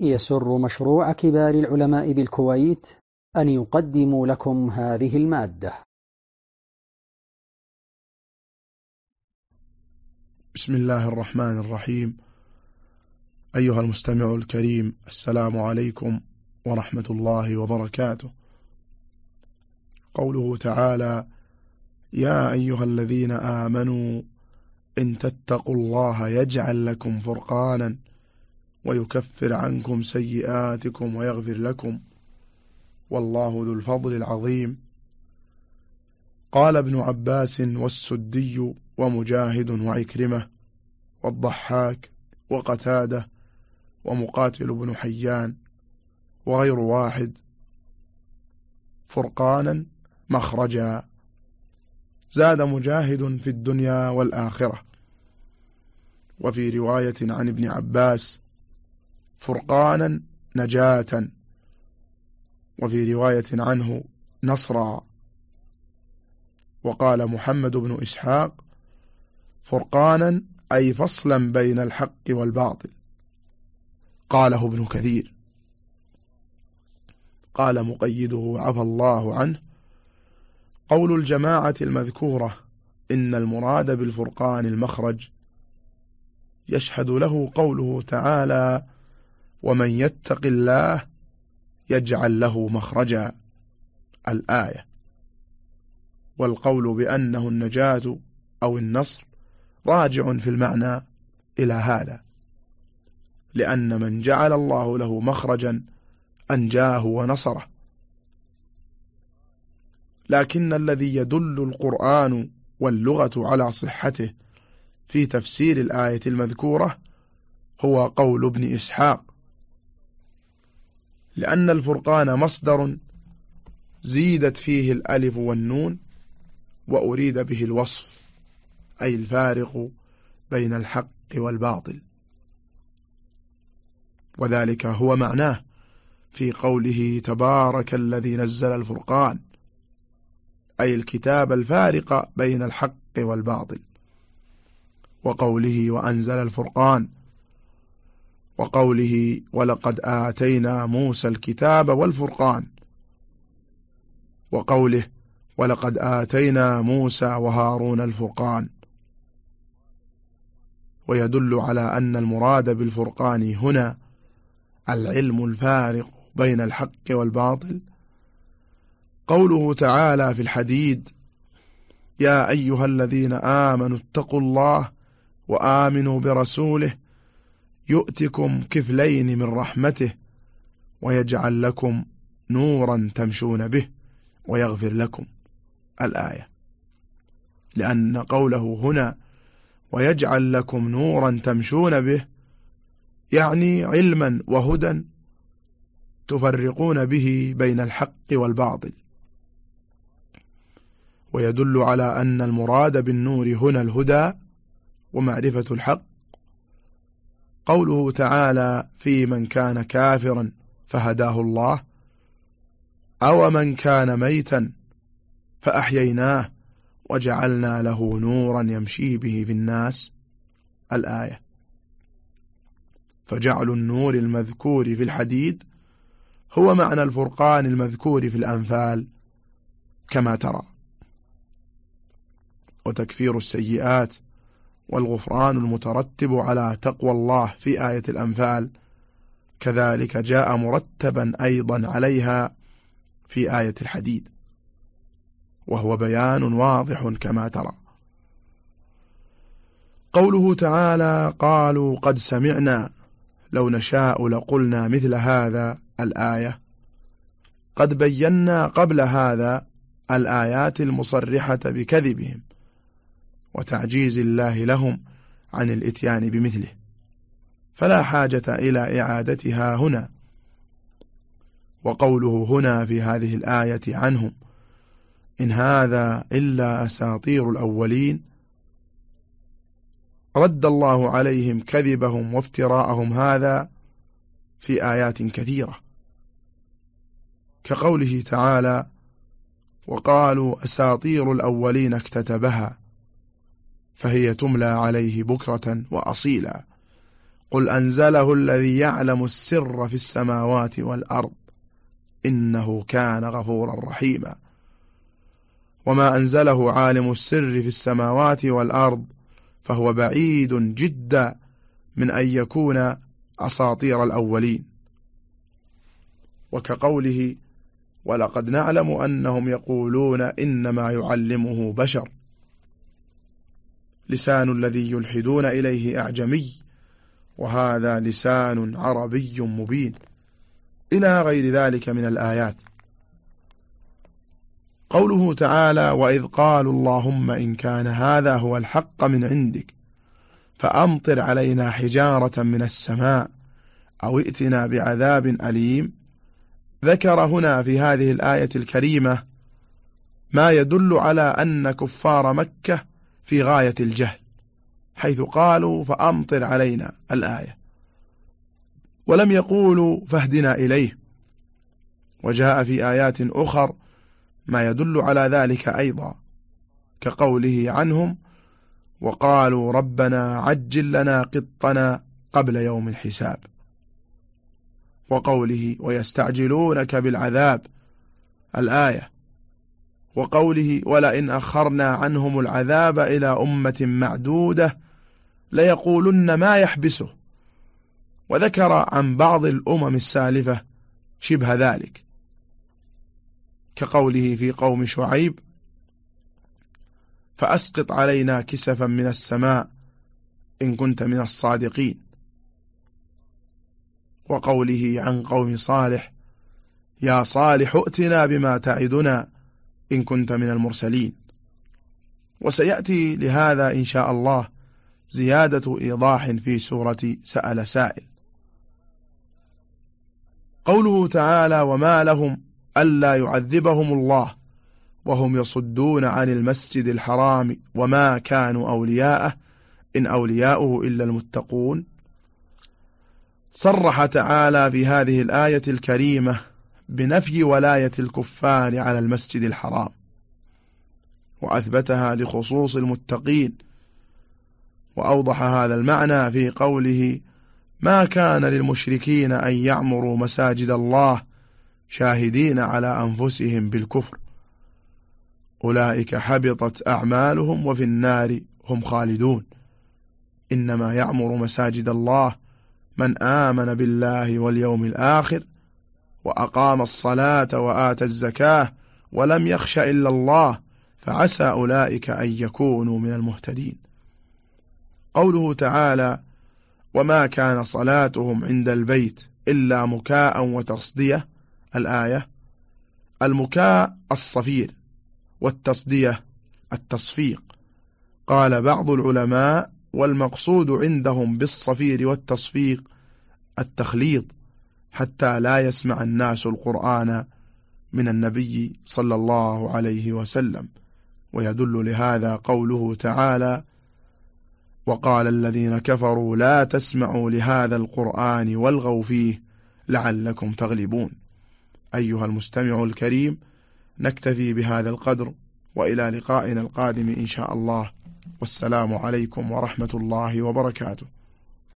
يسر مشروع كبار العلماء بالكويت أن يقدم لكم هذه المادة. بسم الله الرحمن الرحيم. أيها المستمع الكريم السلام عليكم ورحمة الله وبركاته. قوله تعالى يا أيها الذين آمنوا إن تتقوا الله يجعل لكم فرقانا ويكفر عنكم سيئاتكم ويغفر لكم والله ذو الفضل العظيم. قال ابن عباس والسدي ومجاهد وعكرمة والضحاك وقتادة ومقاتل بن حيان وغير واحد فرقانا مخرجا. زاد مجاهد في الدنيا والآخرة. وفي رواية عن ابن عباس فرقانا نجاة وفي رواية عنه نصرا. وقال محمد بن إسحاق فرقانا أي فصلا بين الحق والباطل. قاله ابن كثير. قال مقيده عفى الله عنه قول الجماعة المذكورة إن المراد بالفرقان المخرج يشهد له قوله تعالى ومن يتق الله يجعل له مخرجا. الآية والقول بأنه النجاة أو النصر راجع في المعنى إلى هذا لأن من جعل الله له مخرجا أنجاه ونصره. لكن الذي يدل القرآن واللغة على صحته في تفسير الآية المذكورة هو قول ابن إسحاق لأن الفرقان مصدر زيدت فيه الألف والنون وأريد به الوصف أي الفارق بين الحق والباطل. وذلك هو معناه في قوله تبارك الذي نزل الفرقان أي الكتاب الفارق بين الحق والباطل. وقوله وأنزل الفرقان وقوله ولقد آتينا موسى الكتاب والفرقان. وقوله ولقد آتينا موسى وهارون الفرقان. ويدل على أن المراد بالفرقان هنا العلم الفارق بين الحق والباطل. قوله تعالى في الحديد يا أيها الذين آمنوا اتقوا الله وآمنوا برسوله يؤتكم كفلين من رحمته ويجعل لكم نورا تمشون به ويغفر لكم الآية. لأن قوله هنا ويجعل لكم نورا تمشون به يعني علما وهدى تفرقون به بين الحق والباطل. ويدل على أن المراد بالنور هنا الهدى ومعرفة الحق قوله تعالى في من كان كافرا فهداه الله أو من كان ميتا فأحييناه وجعلنا له نورا يمشي به في الناس. الآية. فجعل النور المذكور في الحديد هو معنى الفرقان المذكور في الأنفال كما ترى. وتكفير السيئات والغفران المترتب على تقوى الله في آية الأنفال. كذلك جاء مرتبا أيضا عليها في آية الحديد. وهو بيان واضح كما ترى. قوله تعالى قالوا قد سمعنا لو نشاء لقلنا مثل هذا الآية. قد بينا قبل هذا الآيات المصرحة بكذبهم. وتعجيز الله لهم عن الإتيان بمثله. فلا حاجة إلى إعادتها هنا. وقوله هنا في هذه الآية عنهم إن هذا إلا أساطير الأولين. رد الله عليهم كذبهم وافتراءهم هذا في آيات كثيرة. كقوله تعالى وقالوا أساطير الأولين اكتتبها. فهي تملى عليه بكرة وأصيلا. قل أنزله الذي يعلم السر في السماوات والأرض. إنه كان غفورا رحيما. وما أنزله عالم السر في السماوات والأرض فهو بعيد جدا من أن يكون أساطير الأولين. وكقوله ولقد نعلم أنهم يقولون إنما يعلمه بشر. لسان الذي يلحدون إليه أعجمي وهذا لسان عربي مبين. إلى غير ذلك من الآيات. قوله تعالى وإذ قالوا اللهم إن كان هذا هو الحق من عندك فأمطر علينا حجارة من السماء أو ائتنا بعذاب أليم. ذكر هنا في هذه الآية الكريمة ما يدل على أن كفار مكة في غاية الجهل حيث قالوا فأمطر علينا الآية. ولم يقولوا فاهدنا إليه. وجاء في آيات أخر ما يدل على ذلك أيضا كقوله عنهم وقالوا ربنا عجل لنا قطنا قبل يوم الحساب. وقوله ويستعجلونك بالعذاب. الآية وقوله ولئن أخرنا عنهم العذاب إلى أمة معدودة ليقولن ما يحبسه. وذكر عن بعض الأمم السالفة شبه ذلك. كقوله في قوم شعيب فأسقط علينا كسفا من السماء إن كنت من الصادقين. وقوله عن قوم صالح يا صالح ائتنا بما تعدنا إن كنت من المرسلين. وسيأتي لهذا إن شاء الله زيادة إيضاح في سورة سأل سائل. قوله تعالى وما لهم ألا يعذبهم الله وهم يصدون عن المسجد الحرام وما كانوا أولياءه إن أولياؤه إلا المتقون صرح تعالى في هذه الآية الكريمة بنفي ولاية الكفار على المسجد الحرام وأثبتها لخصوص المتقين وأوضح هذا المعنى في قوله ما كان للمشركين أن يعمروا مساجد الله شاهدين على أنفسهم بالكفر أولئك حبطت أعمالهم وفي النار هم خالدون إنما يعمر مساجد الله من آمن بالله واليوم الآخر وأقام الصلاة وآتى الزكاة ولم يخش إلا الله فعسى أولئك أن يكونوا من المهتدين. قوله تعالى وما كان صلاتهم عند البيت إلا مكاء وتصدية الآية. المكاء الصفير والتصدية التصفيق. قال بعض العلماء والمقصود عندهم بالصفير والتصفيق التخليط حتى لا يسمع الناس القرآن من النبي صلى الله عليه وسلم. ويدل لهذا قوله تعالى وقال الذين كفروا لا تسمعوا لهذا القرآن والغوا فيه لعلكم تغلبون. أيها المستمع الكريم نكتفي بهذا القدر وإلى لقائنا القادم إن شاء الله. والسلام عليكم ورحمة الله وبركاته.